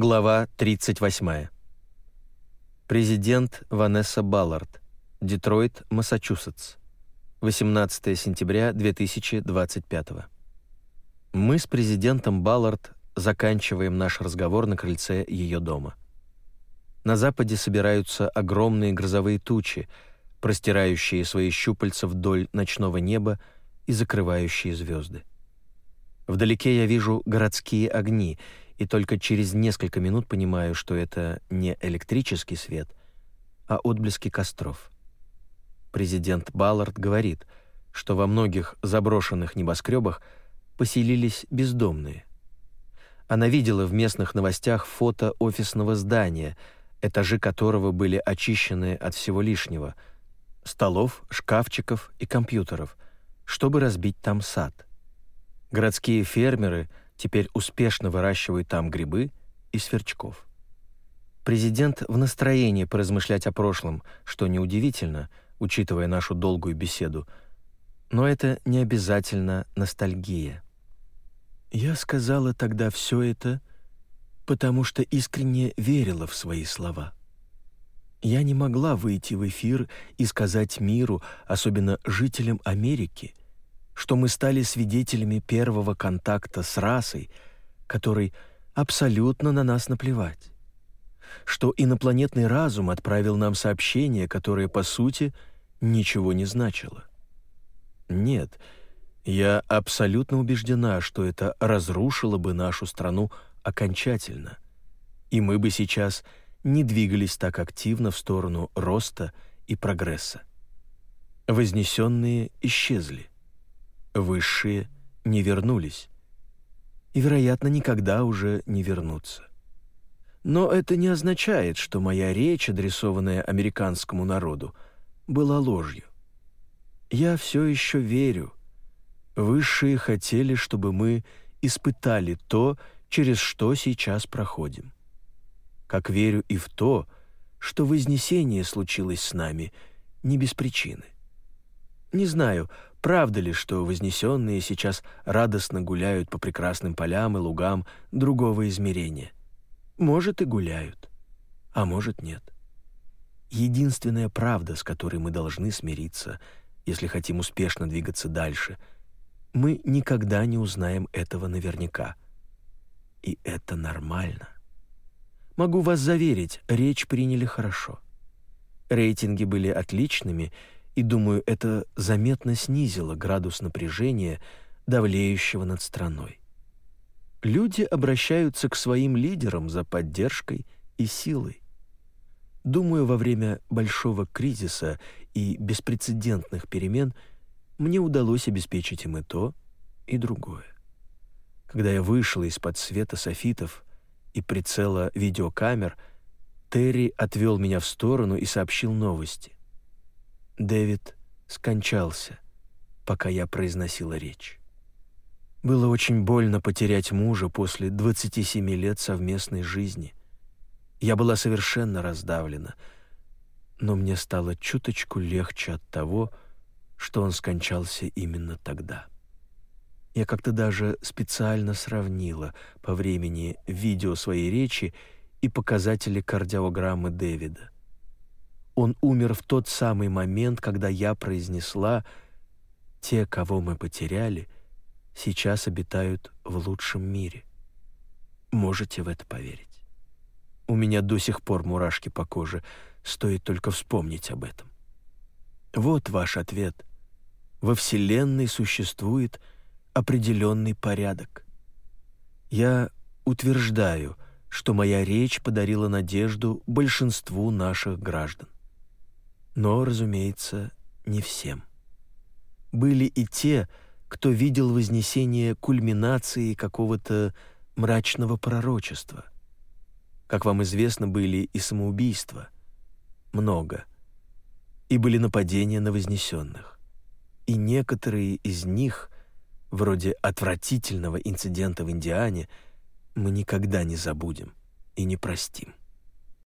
Глава 38. Президент Ванесса Баллард. Детройт, Массачусетс. 18 сентября 2025. Мы с президентом Баллард заканчиваем наш разговор на крыльце ее дома. На западе собираются огромные грозовые тучи, простирающие свои щупальца вдоль ночного неба и закрывающие звезды. Вдалеке я вижу городские огни — и только через несколько минут понимаю, что это не электрический свет, а отблески костров. Президент Баллард говорит, что во многих заброшенных небоскребах поселились бездомные. Она видела в местных новостях фото офисного здания, этажи которого были очищены от всего лишнего — столов, шкафчиков и компьютеров, чтобы разбить там сад. Городские фермеры — теперь успешно выращивают там грибы и сверчков. Президент в настроении поразмышлять о прошлом, что неудивительно, учитывая нашу долгую беседу, но это не обязательно ностальгия. Я сказала тогда все это, потому что искренне верила в свои слова. Я не могла выйти в эфир и сказать миру, особенно жителям Америки, что мы стали свидетелями первого контакта с расой, которой абсолютно на нас наплевать. Что инопланетный разум отправил нам сообщение, которое, по сути, ничего не значило. Нет, я абсолютно убеждена, что это разрушило бы нашу страну окончательно, и мы бы сейчас не двигались так активно в сторону роста и прогресса. Вознесенные исчезли высшие не вернулись и, вероятно, никогда уже не вернутся. Но это не означает, что моя речь, адресованная американскому народу, была ложью. Я все еще верю. Высшие хотели, чтобы мы испытали то, через что сейчас проходим. Как верю и в то, что вознесение случилось с нами не без причины. Не знаю, Правда ли, что вознесенные сейчас радостно гуляют по прекрасным полям и лугам другого измерения? Может, и гуляют, а может, нет. Единственная правда, с которой мы должны смириться, если хотим успешно двигаться дальше, мы никогда не узнаем этого наверняка. И это нормально. Могу вас заверить, речь приняли хорошо. Рейтинги были отличными — и, думаю, это заметно снизило градус напряжения, давлеющего над страной. Люди обращаются к своим лидерам за поддержкой и силой. Думаю, во время большого кризиса и беспрецедентных перемен мне удалось обеспечить им и то, и другое. Когда я вышла из-под света софитов и прицела видеокамер, Терри отвел меня в сторону и сообщил новости. Дэвид скончался, пока я произносила речь. Было очень больно потерять мужа после 27 лет совместной жизни. Я была совершенно раздавлена, но мне стало чуточку легче от того, что он скончался именно тогда. Я как-то даже специально сравнила по времени видео своей речи и показатели кардиограммы Дэвида. Он умер в тот самый момент, когда я произнесла «Те, кого мы потеряли, сейчас обитают в лучшем мире». Можете в это поверить? У меня до сих пор мурашки по коже, стоит только вспомнить об этом. Вот ваш ответ. Во Вселенной существует определенный порядок. Я утверждаю, что моя речь подарила надежду большинству наших граждан но, разумеется, не всем. Были и те, кто видел вознесение кульминации какого-то мрачного пророчества. Как вам известно, были и самоубийства. Много. И были нападения на вознесенных. И некоторые из них, вроде отвратительного инцидента в Индиане, мы никогда не забудем и не простим.